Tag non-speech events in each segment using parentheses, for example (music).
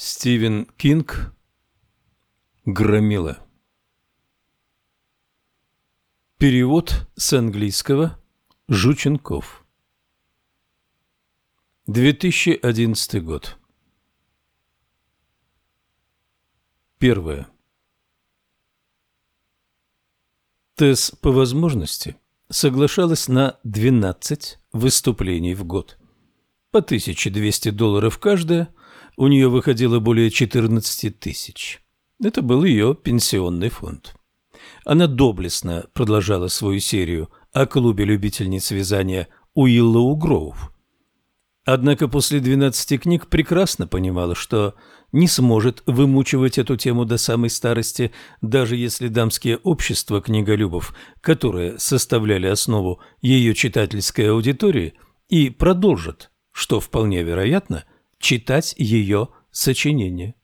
Стивен Кинг Громила Перевод с английского Жученков. 2011 год. Первое. Тесс по возможности соглашалась на 12 выступлений в год. По 1200 долларов каждая – у нее выходило более 14 тысяч. Это был ее пенсионный фонд. Она доблестно продолжала свою серию о клубе любительниц вязания Уиллоу Гроув. Однако после 12 книг прекрасно понимала, что не сможет вымучивать эту тему до самой старости, даже если дамские общества книголюбов, которые составляли основу ее читательской аудитории, и продолжат, что вполне вероятно – читать ее сочинение.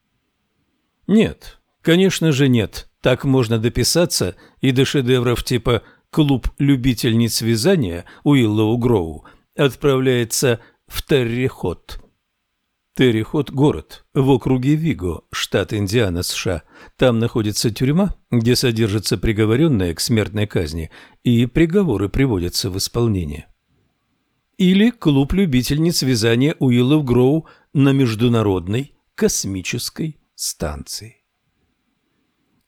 Нет, конечно же нет. Так можно дописаться и до шедевров типа «Клуб любительниц вязания» Уиллоу Гроу отправляется в Террихот. Террихот – город в округе Виго, штат Индиана, США. Там находится тюрьма, где содержатся приговоренные к смертной казни, и приговоры приводятся в исполнение. Или клуб любительниц вязания Уиллоу Гроу на Международной космической станции.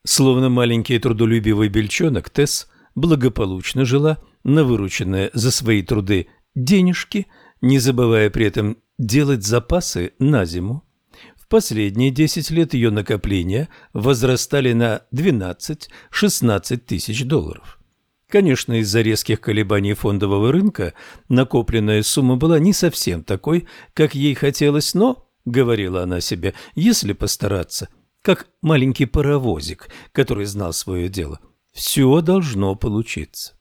Словно маленький трудолюбивый бельчонок, Тесс благополучно жила на вырученные за свои труды денежки, не забывая при этом делать запасы на зиму. В последние 10 лет ее накопления возрастали на 12-16 тысяч долларов. Конечно, из-за резких колебаний фондового рынка накопленная сумма была не совсем такой, как ей хотелось, но, говорила она себе, если постараться, как маленький паровозик, который знал свое дело, все должно получиться.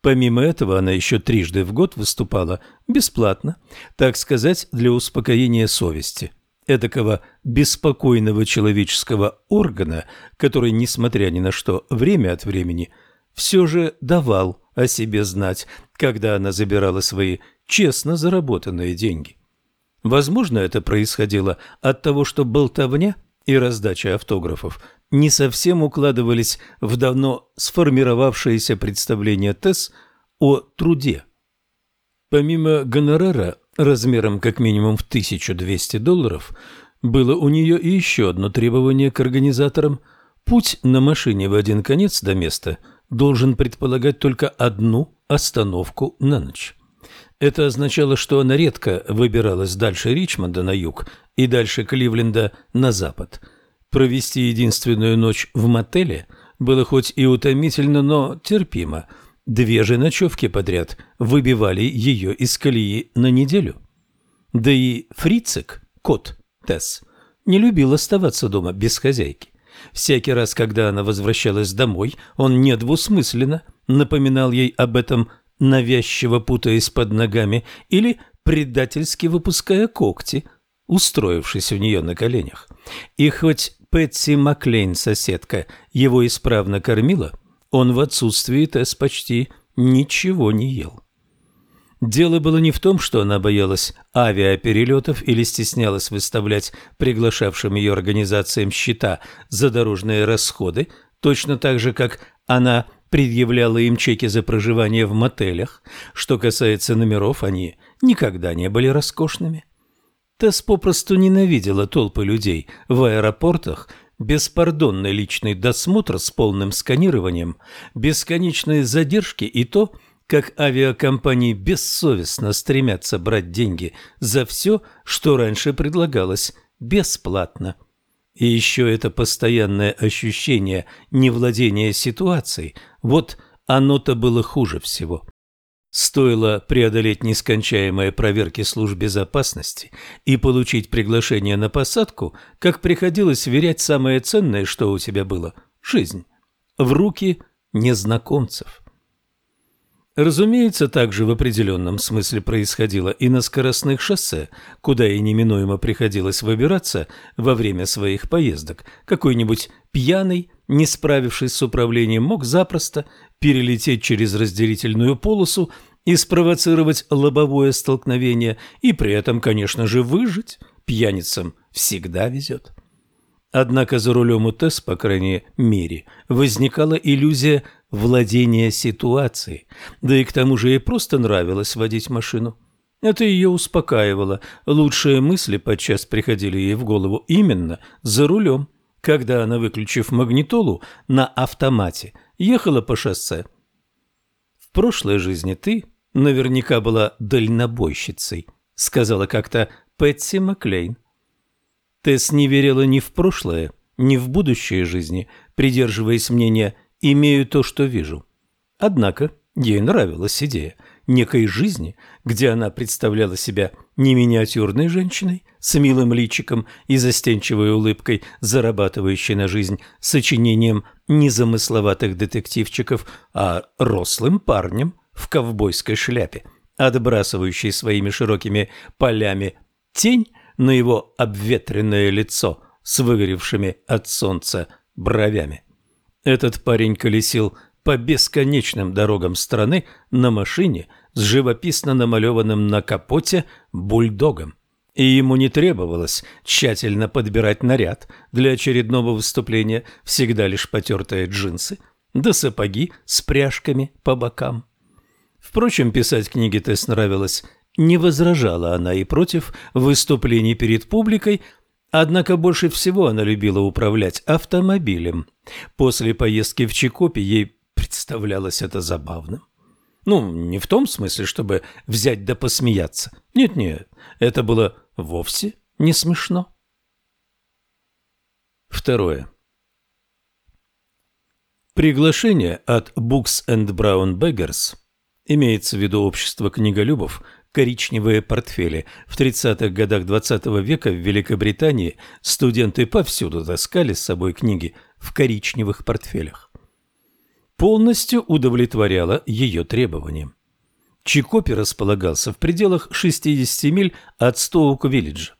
Помимо этого, она еще трижды в год выступала бесплатно, так сказать, для успокоения совести, эдакого беспокойного человеческого органа, который, несмотря ни на что, время от времени – все же давал о себе знать, когда она забирала свои честно заработанные деньги. Возможно, это происходило от того, что болтовня и раздача автографов не совсем укладывались в давно сформировавшееся представление Тесс о труде. Помимо гонорара размером как минимум в 1200 долларов, было у нее и еще одно требование к организаторам – Путь на машине в один конец до места – должен предполагать только одну остановку на ночь. Это означало, что она редко выбиралась дальше Ричмонда на юг и дальше Кливленда на запад. Провести единственную ночь в мотеле было хоть и утомительно, но терпимо. Две же ночевки подряд выбивали ее из колеи на неделю. Да и Фрицик, кот Тесс, не любил оставаться дома без хозяйки. Всякий раз, когда она возвращалась домой, он недвусмысленно напоминал ей об этом, навязчиво путаясь под ногами или предательски выпуская когти, устроившись у нее на коленях. И хоть Пэтси Маклейн, соседка, его исправно кормила, он в отсутствии Тесс почти ничего не ел. Дело было не в том, что она боялась авиаперелетов или стеснялась выставлять приглашавшим ее организациям счета за дорожные расходы, точно так же, как она предъявляла им чеки за проживание в мотелях. Что касается номеров, они никогда не были роскошными. Тесс попросту ненавидела толпы людей в аэропортах, беспардонный личный досмотр с полным сканированием, бесконечные задержки и то, как авиакомпании бессовестно стремятся брать деньги за все, что раньше предлагалось бесплатно. И еще это постоянное ощущение невладения ситуацией, вот оно-то было хуже всего. Стоило преодолеть нескончаемые проверки служб безопасности и получить приглашение на посадку, как приходилось верять самое ценное, что у тебя было – жизнь, в руки незнакомцев. Разумеется, также в определенном смысле происходило и на скоростных шоссе, куда и неминуемо приходилось выбираться во время своих поездок. Какой-нибудь пьяный, не справившись с управлением, мог запросто перелететь через разделительную полосу и спровоцировать лобовое столкновение, и при этом, конечно же, выжить, пьяницам всегда везет. Однако за рулем у Тесс, по крайней мере, возникала иллюзия владения ситуацией, да и к тому же ей просто нравилось водить машину. Это ее успокаивало, лучшие мысли подчас приходили ей в голову именно за рулем, когда она, выключив магнитолу на автомате, ехала по шоссе. В прошлой жизни ты наверняка была дальнобойщицей, сказала как-то Пэтси Маклейн. Тесс не верила ни в прошлое, ни в будущее жизни, придерживаясь мнения «имею то, что вижу». Однако ей нравилась идея некой жизни, где она представляла себя не миниатюрной женщиной с милым личиком и застенчивой улыбкой, зарабатывающей на жизнь сочинением незамысловатых детективчиков, а рослым парнем в ковбойской шляпе, отбрасывающей своими широкими полями тень на его обветренное лицо с выгоревшими от солнца бровями. Этот парень колесил по бесконечным дорогам страны на машине с живописно намалеванным на капоте бульдогом. И ему не требовалось тщательно подбирать наряд для очередного выступления, всегда лишь потертые джинсы, да сапоги с пряжками по бокам. Впрочем, писать книги Тесс нравилось не возражала она и против выступлений перед публикой, однако больше всего она любила управлять автомобилем. После поездки в Чикопе ей представлялось это забавным. Ну, не в том смысле, чтобы взять да посмеяться. Нет-нет, это было вовсе не смешно. Второе. Приглашение от Books and Brown Beggars, имеется в виду общество книголюбов, коричневые портфели. В 30-х годах XX -го века в Великобритании студенты повсюду таскали с собой книги в коричневых портфелях. Полностью удовлетворяло ее требованиям. Чикопи располагался в пределах 60 миль от Стоук-Виллиджа.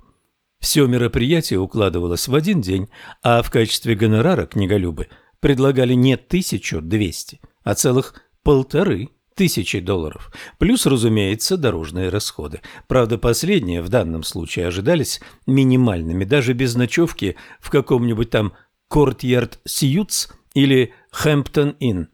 Все мероприятие укладывалось в один день, а в качестве гонорара книголюбы предлагали не 1200, а целых полторы тысячи долларов. Плюс, разумеется, дорожные расходы. Правда, последние в данном случае ожидались минимальными, даже без ночевки в каком-нибудь там Courtyard Suites или Hampton Inn.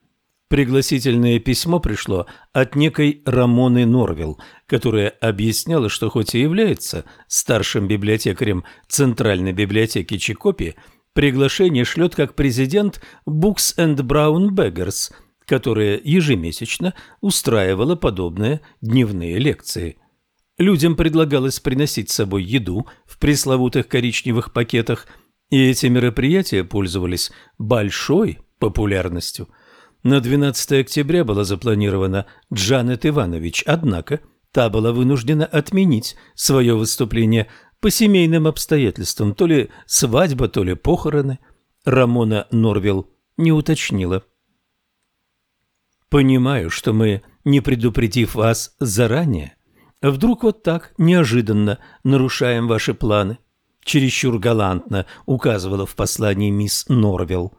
Пригласительное письмо пришло от некой Рамоны Норвилл, которая объясняла, что хоть и является старшим библиотекарем Центральной библиотеки Чикопи, приглашение шлет как президент Books and Brown Beggars – которая ежемесячно устраивала подобные дневные лекции. Людям предлагалось приносить с собой еду в пресловутых коричневых пакетах, и эти мероприятия пользовались большой популярностью. На 12 октября была запланирована Джанет Иванович, однако та была вынуждена отменить свое выступление по семейным обстоятельствам, то ли свадьба, то ли похороны. Рамона Норвилл не уточнила. Понимаю, что мы, не предупредив вас заранее, вдруг вот так неожиданно нарушаем ваши планы. Чересчур галантно указывала в послании мисс Норвилл.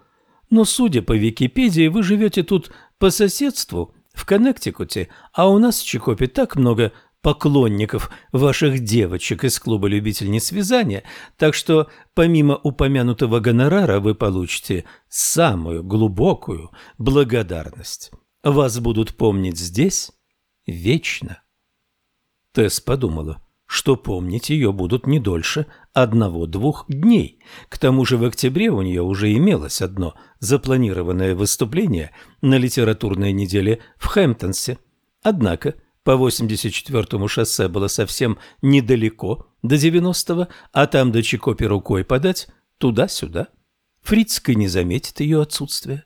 Но, судя по Википедии, вы живете тут по соседству, в Коннектикуте, а у нас в Чикопе так много поклонников ваших девочек из клуба любительниц вязания, так что помимо упомянутого гонорара вы получите самую глубокую благодарность. Вас будут помнить здесь вечно. Тесс подумала, что помнить ее будут не дольше одного-двух дней. К тому же в октябре у нее уже имелось одно запланированное выступление на литературной неделе в Хэмптонсе. Однако по 84-му шоссе было совсем недалеко до 90-го, а там до Чикопи рукой подать туда-сюда. Фрицкой не заметит ее отсутствие.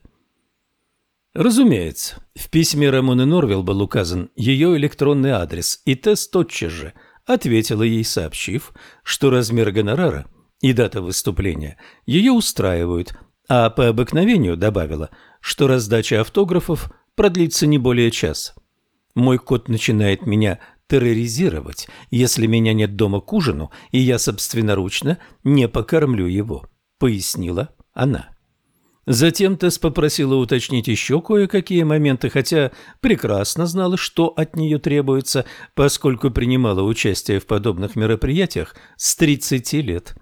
Разумеется, в письме Рамоны Норвилл был указан ее электронный адрес, и Тесс тотчас же ответила ей, сообщив, что размер гонорара и дата выступления ее устраивают, а по обыкновению добавила, что раздача автографов продлится не более часа. Мой кот начинает меня терроризировать, если меня нет дома к ужину, и я собственноручно не покормлю его, пояснила она. Затем Тесс попросила уточнить еще кое-какие моменты, хотя прекрасно знала, что от нее требуется, поскольку принимала участие в подобных мероприятиях с 30 лет.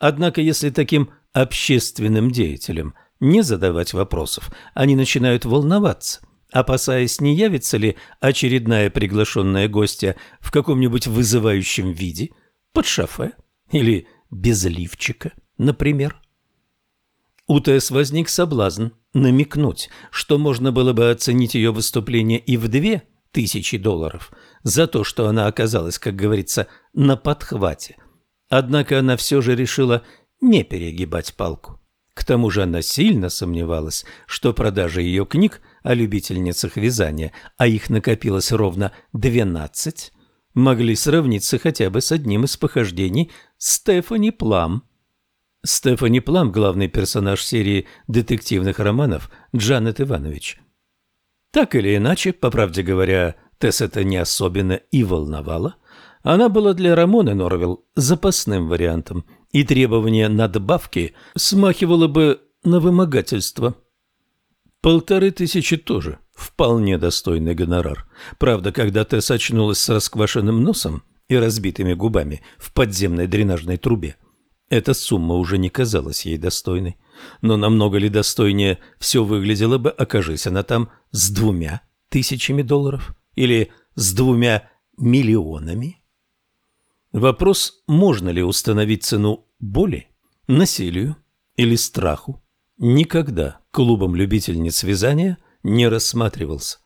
Однако, если таким общественным деятелям не задавать вопросов, они начинают волноваться, опасаясь, не явится ли очередная приглашенная гостья в каком-нибудь вызывающем виде, под шофе или без лифчика, например. У Тесс возник соблазн намекнуть, что можно было бы оценить ее выступление и в две тысячи долларов за то, что она оказалась, как говорится, на подхвате. Однако она все же решила не перегибать палку. К тому же она сильно сомневалась, что продажи ее книг о любительницах вязания, а их накопилось ровно двенадцать, могли сравниться хотя бы с одним из похождений Стефани Плам – Стефани Плам, главный персонаж серии детективных романов Джанет Иванович. Так или иначе, по правде говоря, Тесс это не особенно и волновало. Она была для Рамоны Норвилл запасным вариантом, и требование надбавки смахивало бы на вымогательство. Полторы тысячи тоже вполне достойный гонорар. Правда, когда Тесс очнулась с расквашенным носом и разбитыми губами в подземной дренажной трубе, эта сумма уже не казалась ей достойной. Но намного ли достойнее все выглядело бы, окажись она там с двумя тысячами долларов или с двумя миллионами? Вопрос, можно ли установить цену боли, насилию или страху, никогда клубом любительниц вязания не рассматривался.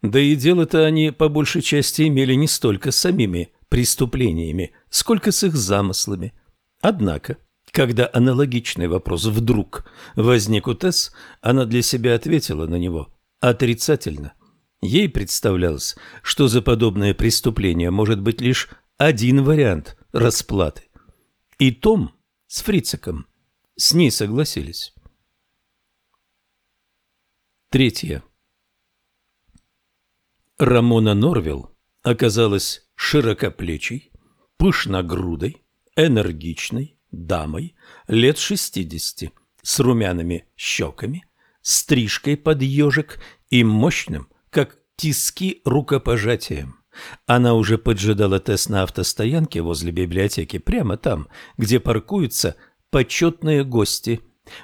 Да и дело-то они по большей части имели не столько с самими преступлениями, сколько с их замыслами – Однако, когда аналогичный вопрос вдруг возник у Тесс, она для себя ответила на него отрицательно. Ей представлялось, что за подобное преступление может быть лишь один вариант расплаты. И Том с Фрициком с ней согласились. Третье. Рамона Норвилл оказалась широкоплечей, пышногрудой, энергичной дамой лет шестидесяти, с румяными щеками, стрижкой под ежик и мощным, как тиски, рукопожатием. Она уже поджидала Тесс на автостоянке возле библиотеки, прямо там, где паркуются почетные гости.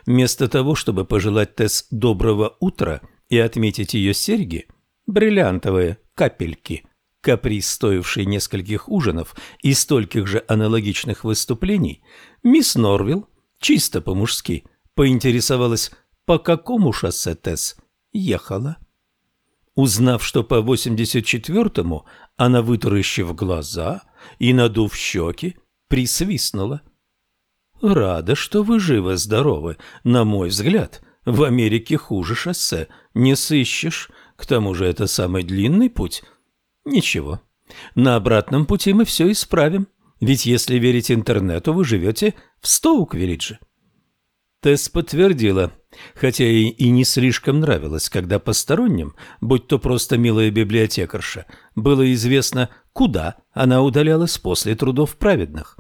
Вместо того, чтобы пожелать Тесс доброго утра и отметить ее серьги, бриллиантовые капельки – каприз, стоивший нескольких ужинов и стольких же аналогичных выступлений, мисс Норвилл, чисто по-мужски, поинтересовалась, по какому шоссе Тесс ехала. Узнав, что по 84-му, она, вытаращив глаза и надув щеки, присвистнула. «Рада, что вы живы-здоровы. На мой взгляд, в Америке хуже шоссе не сыщешь. К тому же это самый длинный путь Ничего. На обратном пути мы все исправим. Ведь если верить интернету, вы живете в Стоук-Виллидже. Тесс подтвердила, хотя ей и не слишком нравилось, когда посторонним, будь то просто милая библиотекарша, было известно, куда она удалялась после трудов праведных.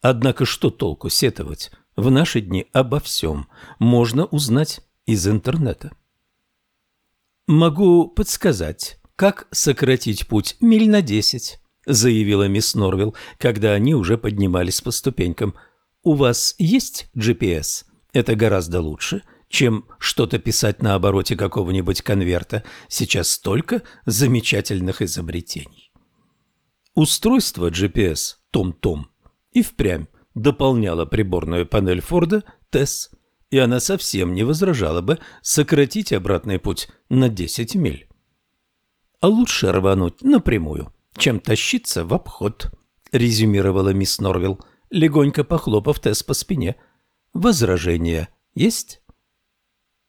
Однако что толку сетовать? В наши дни обо всем можно узнать из интернета. «Могу подсказать», как сократить путь миль на десять», — заявила мисс Норвилл, когда они уже поднимались по ступенькам. «У вас есть GPS? Это гораздо лучше, чем что-то писать на обороте какого-нибудь конверта. Сейчас столько замечательных изобретений». Устройство GPS «Том-Том» и впрямь дополняло приборную панель Форда «Тесс», и она совсем не возражала бы сократить обратный путь на 10 миль. А лучше рвануть напрямую, чем тащиться в обход», — резюмировала мисс Норвилл, легонько похлопав Тесс по спине. «Возражения есть?»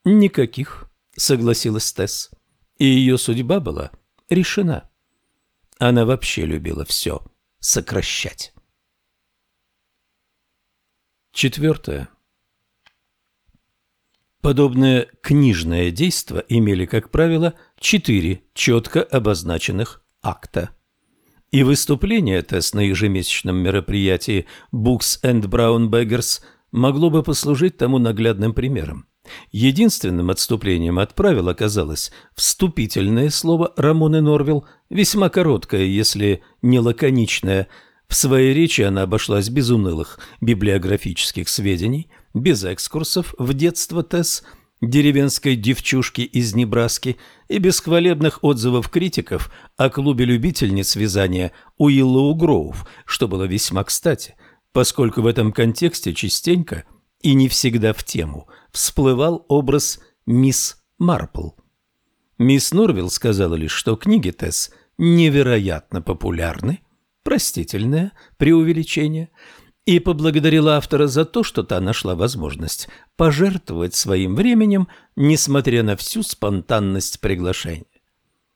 «Никаких», — согласилась Тесс. И ее судьба была решена. Она вообще любила все сокращать. Четвертое. Подобное книжное действо имели, как правило, четыре четко обозначенных акта. И выступление Тесс на ежемесячном мероприятии Books and Brown Beggars могло бы послужить тому наглядным примером. Единственным отступлением от правил оказалось вступительное слово Рамоны Норвилл, весьма короткое, если не лаконичное. В своей речи она обошлась без унылых библиографических сведений, без экскурсов в детство Тесс, деревенской девчушки из Небраски и без хвалебных отзывов критиков о клубе любительниц вязания Уиллоу Гроув, что было весьма кстати, поскольку в этом контексте частенько и не всегда в тему всплывал образ мисс Марпл. Мисс Норвилл сказала лишь, что книги Тесс невероятно популярны, простительное преувеличение – и поблагодарила автора за то, что та нашла возможность пожертвовать своим временем, несмотря на всю спонтанность приглашения.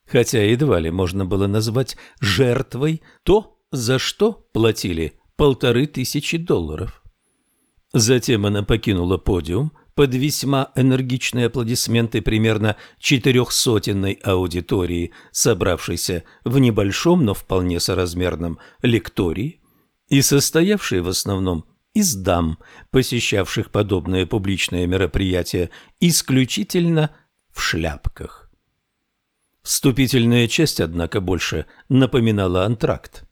Хотя едва ли можно было назвать жертвой то, за что платили полторы тысячи долларов. Затем она покинула подиум под весьма энергичные аплодисменты примерно четырехсотенной аудитории, собравшейся в небольшом, но вполне соразмерном лектории, и состоявшие в основном из дам, посещавших подобные публичные мероприятия исключительно в шляпках. Вступительная часть, однако, больше напоминала антракт.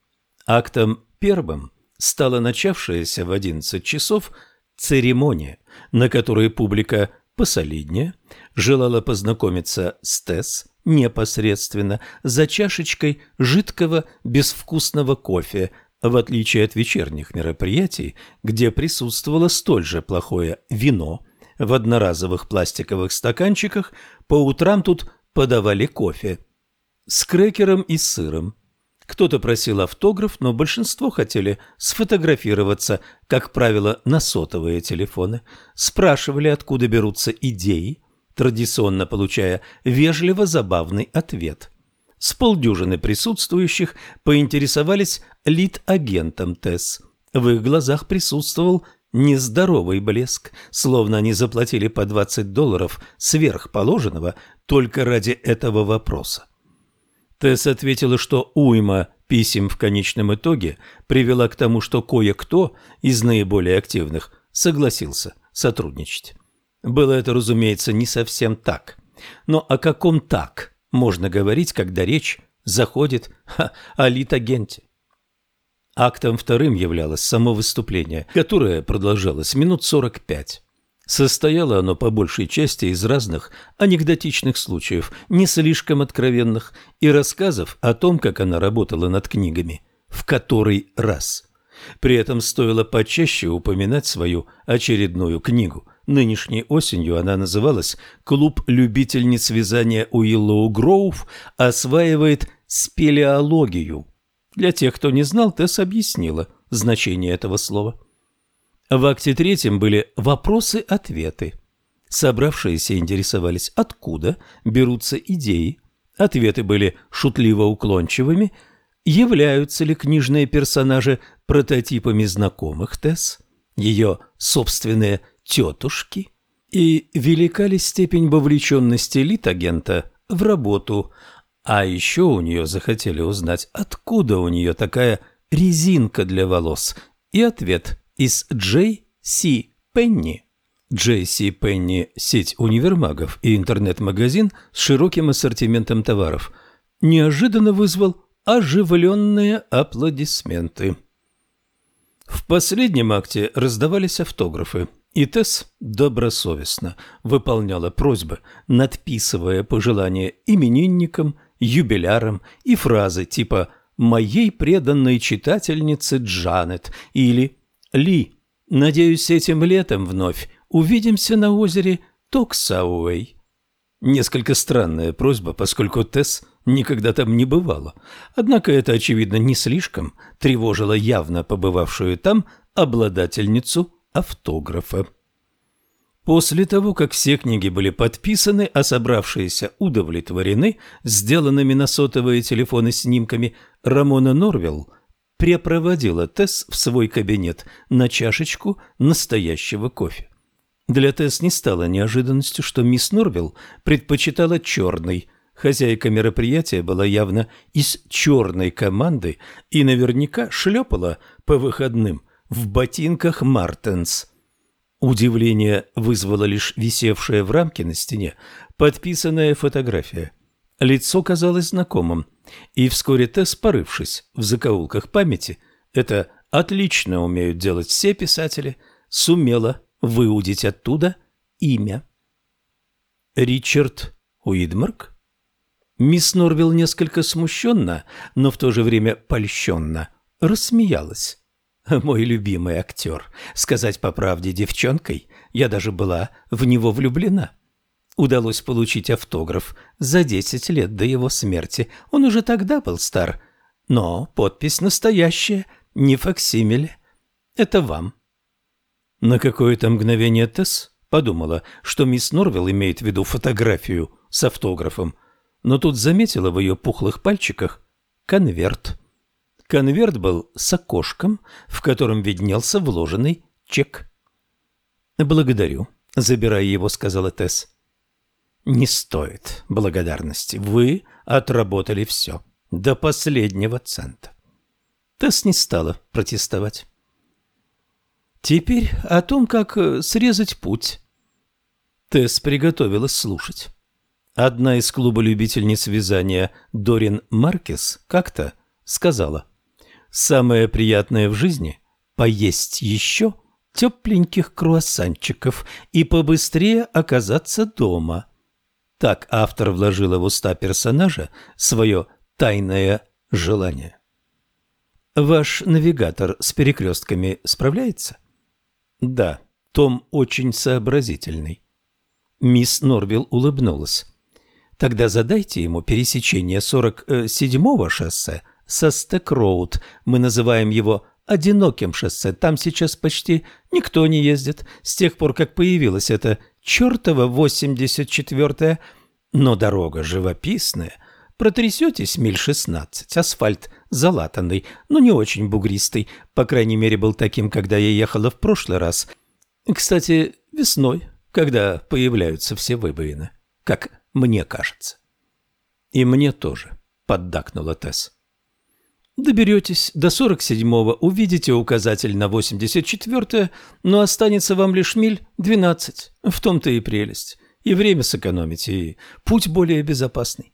Актом первым стала начавшаяся в 11 часов церемония, на которой публика посолиднее желала познакомиться с Тесс непосредственно за чашечкой жидкого безвкусного кофе в отличие от вечерних мероприятий, где присутствовало столь же плохое вино в одноразовых пластиковых стаканчиках, по утрам тут подавали кофе с крекером и сыром. Кто-то просил автограф, но большинство хотели сфотографироваться, как правило, на сотовые телефоны, спрашивали, откуда берутся идеи, традиционно получая вежливо забавный ответ – с полдюжины присутствующих поинтересовались лид-агентом ТЭС. В их глазах присутствовал нездоровый блеск, словно они заплатили по 20 долларов сверхположенного только ради этого вопроса. Тесс ответила, что уйма писем в конечном итоге привела к тому, что кое-кто из наиболее активных согласился сотрудничать. Было это, разумеется, не совсем так. Но о каком так можно говорить, когда речь заходит ха, о литагенте. Актом вторым являлось само выступление, которое продолжалось минут 45. Состояло оно по большей части из разных анекдотичных случаев, не слишком откровенных, и рассказов о том, как она работала над книгами, в который раз. При этом стоило почаще упоминать свою очередную книгу – Нынешней осенью она называлась «Клуб любительниц вязания Уиллоу Гроув осваивает спелеологию». Для тех, кто не знал, Тесс объяснила значение этого слова. В акте третьем были вопросы-ответы. Собравшиеся интересовались, откуда берутся идеи. Ответы были шутливо уклончивыми. Являются ли книжные персонажи прототипами знакомых Тесс? Ее собственные тетушки? И велика ли степень вовлеченности литагента в работу? А еще у нее захотели узнать, откуда у нее такая резинка для волос. И ответ из Джей Си Пенни. Джей Си Пенни – сеть универмагов и интернет-магазин с широким ассортиментом товаров. Неожиданно вызвал оживленные аплодисменты. В последнем акте раздавались автографы. И Тесс добросовестно выполняла просьбы, надписывая пожелания именинникам, юбилярам и фразы типа «Моей преданной читательнице Джанет» или «Ли, надеюсь, этим летом вновь увидимся на озере Токсауэй». Несколько странная просьба, поскольку Тесс никогда там не бывала. Однако это, очевидно, не слишком тревожило явно побывавшую там обладательницу автографа. После того, как все книги были подписаны, а собравшиеся удовлетворены сделанными на сотовые телефоны снимками, Рамона Норвилл препроводила Тесс в свой кабинет на чашечку настоящего кофе. Для Тесс не стало неожиданностью, что мисс Норвилл предпочитала черный. Хозяйка мероприятия была явно из черной команды и наверняка шлепала по выходным в ботинках Мартенс. Удивление вызвало лишь висевшая в рамке на стене подписанная фотография. Лицо казалось знакомым, и вскоре Тесс, порывшись в закоулках памяти, это отлично умеют делать все писатели, сумела выудить оттуда имя. Ричард Уидмарк? Мисс Норвилл несколько смущенно, но в то же время польщенно рассмеялась. (laughs) Мой любимый актер. Сказать по правде, девчонкой, я даже была в него влюблена. Удалось получить автограф за десять лет до его смерти. Он уже тогда был стар. Но подпись настоящая, не факсимиле. Это вам. На какое-то мгновение Тесс подумала, что мисс Норвилл имеет в виду фотографию с автографом, но тут заметила в ее пухлых пальчиках конверт. Конверт был с окошком, в котором виднелся вложенный чек. «Благодарю», — забирая его, сказала Тесс. «Не стоит благодарности. Вы отработали все, до последнего цента». Тесс не стала протестовать. Теперь о том, как срезать путь. Тесс приготовилась слушать. Одна из клуба любительниц вязания Дорин Маркес как-то сказала, Самое приятное в жизни – поесть еще тепленьких круассанчиков и побыстрее оказаться дома. Так автор вложила в уста персонажа свое тайное желание. Ваш навигатор с перекрестками справляется? Да, Том очень сообразительный. Мисс Норвилл улыбнулась. Тогда задайте ему пересечение 47-го шоссе со Стек-Роуд. Мы называем его одиноким шоссе. Там сейчас почти никто не ездит с тех пор, как появилась эта чертова 84-я. Но дорога живописная. Протрясетесь миль 16. Асфальт залатанный, но не очень бугристый. По крайней мере, был таким, когда я ехала в прошлый раз. Кстати, весной, когда появляются все выбоины. Как мне кажется. И мне тоже, поддакнула Тесс. Доберетесь до 47-го, увидите указатель на 84-е, но останется вам лишь миль 12. В том-то и прелесть. И время сэкономите, и путь более безопасный.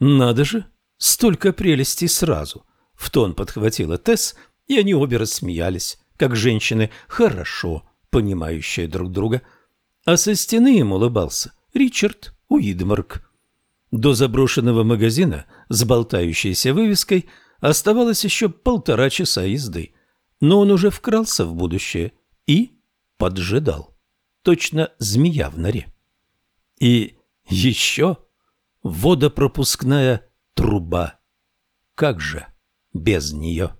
Надо же, столько прелестей сразу. В тон подхватила Тесс, и они обе рассмеялись, как женщины, хорошо понимающие друг друга. А со стены им улыбался Ричард Уидмарк. До заброшенного магазина с болтающейся вывеской – Оставалось еще полтора часа езды, но он уже вкрался в будущее и поджидал. Точно змея в норе. И еще водопропускная труба. Как же без нее?